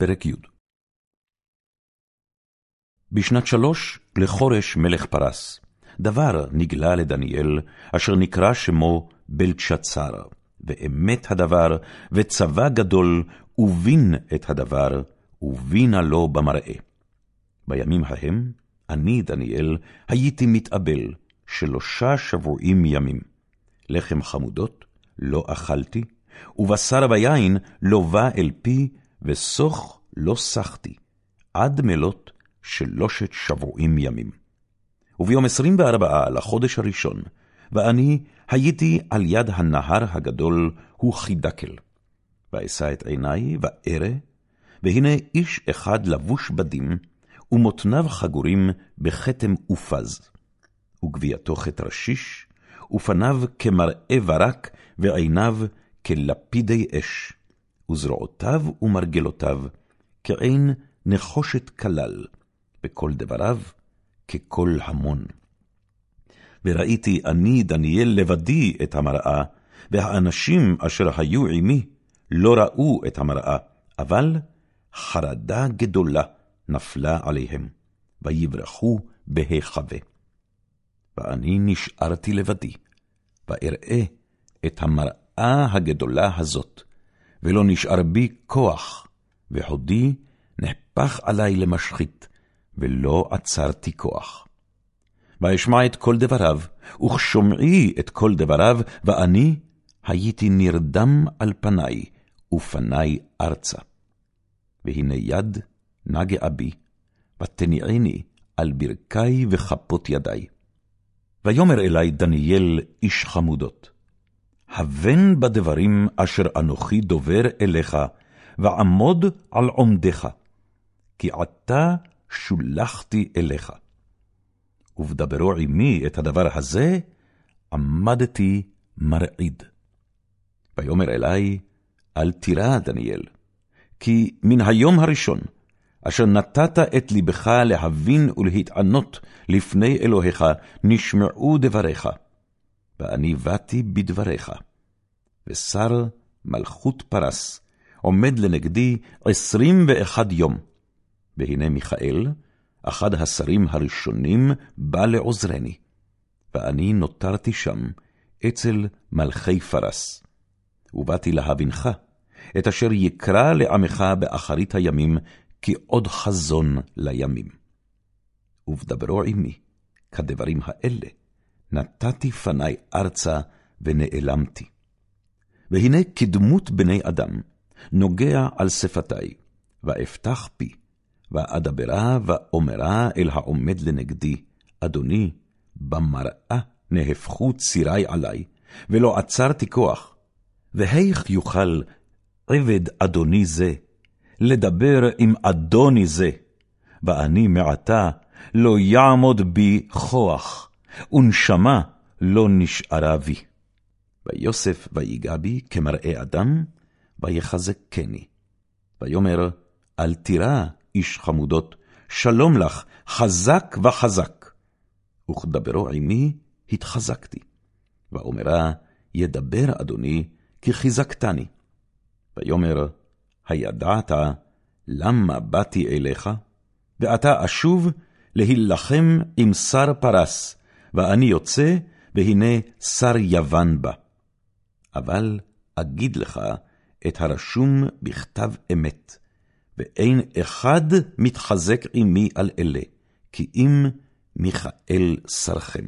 פרק י' בשנת שלוש לחורש מלך פרס, דבר נגלה לדניאל, אשר נקרא שמו בלצ'צר, ואמת הדבר, וצבא גדול, ובין את הדבר, ובינה לו במראה. בימים ההם, אני, דניאל, הייתי מתאבל שלושה שבועים ימים. לחם חמודות לא אכלתי, ובשר ויין לא בא אל פי, וסוך לא סחתי, עד מלות שלושת שבועים ימים. וביום עשרים וארבעה לחודש הראשון, ואני הייתי על יד הנהר הגדול, הוא חידקל. ואשא את עיני, וארא, והנה איש אחד לבוש בדים, ומותניו חגורים בכתם אופז. וגבייתו חטא רשיש, ופניו כמראה ברק, ועיניו כלפידי אש, וזרועותיו ומרגלותיו כעין נחושת כלל, וכל דבריו ככל המון. וראיתי אני, דניאל, לבדי את המראה, והאנשים אשר היו עמי לא ראו את המראה, אבל חרדה גדולה נפלה עליהם, ויברחו בהיחווה. ואני נשארתי לבדי, ואראה את המראה הגדולה הזאת, ולא נשאר בי כוח, וחודי נהפך עלי למשחית, ולא עצרתי כוח. ואשמע את כל דבריו, וכשומעי את כל דבריו, ואני הייתי נרדם על פניי, ופניי ארצה. והנה יד נגעה בי, ותניעני על ברכי וכפות ידי. ויאמר אלי דניאל איש חמודות, הבן בדברים אשר אנוכי דובר אליך, ועמוד על עומדך, כי עתה שולחתי אליך. ובדברו עמי את הדבר הזה, עמדתי מרעיד. ויאמר אלי, אל תירא, דניאל, כי מן היום הראשון, אשר נתת את לבך להבין ולהתענות לפני אלוהיך, נשמעו דבריך, ואני באתי בדבריך. ושר מלכות פרס עומד לנגדי עשרים ואחד יום. והנה מיכאל, אחד השרים הראשונים, בא לעוזרני, ואני נותרתי שם, אצל מלכי פרס. ובאתי להבינך, את אשר יקרא לעמך באחרית הימים, כי עוד חזון לימים. ובדברו עמי, כדברים האלה, נתתי פני ארצה ונעלמתי. והנה כדמות בני אדם, נוגע על שפתי, ואפתח פי, ואדברה ואומרה אל העומד לנגדי, אדוני, במראה נהפכו צירי עלי, ולא עצרתי כוח, והיך יוכל עבד אדוני זה, לדבר עם אדוני זה, ואני מעתה לא יעמוד בי כוח, ונשמה לא נשארה בי. ויוסף ויגע בי כמראה אדם, ויחזקני. ויאמר, אל תירא, איש חמודות, שלום לך, חזק וחזק. וכדברו עמי, התחזקתי. ואומרה, ידבר אדוני, כי חיזקתני. ויאמר, הידעת למה באתי אליך? ועתה אשוב להילחם עם שר פרס, ואני יוצא, והנה שר יוון בא. אבל אגיד לך את הרשום בכתב אמת, ואין אחד מתחזק עמי על אלה, כי אם מיכאל שרכם.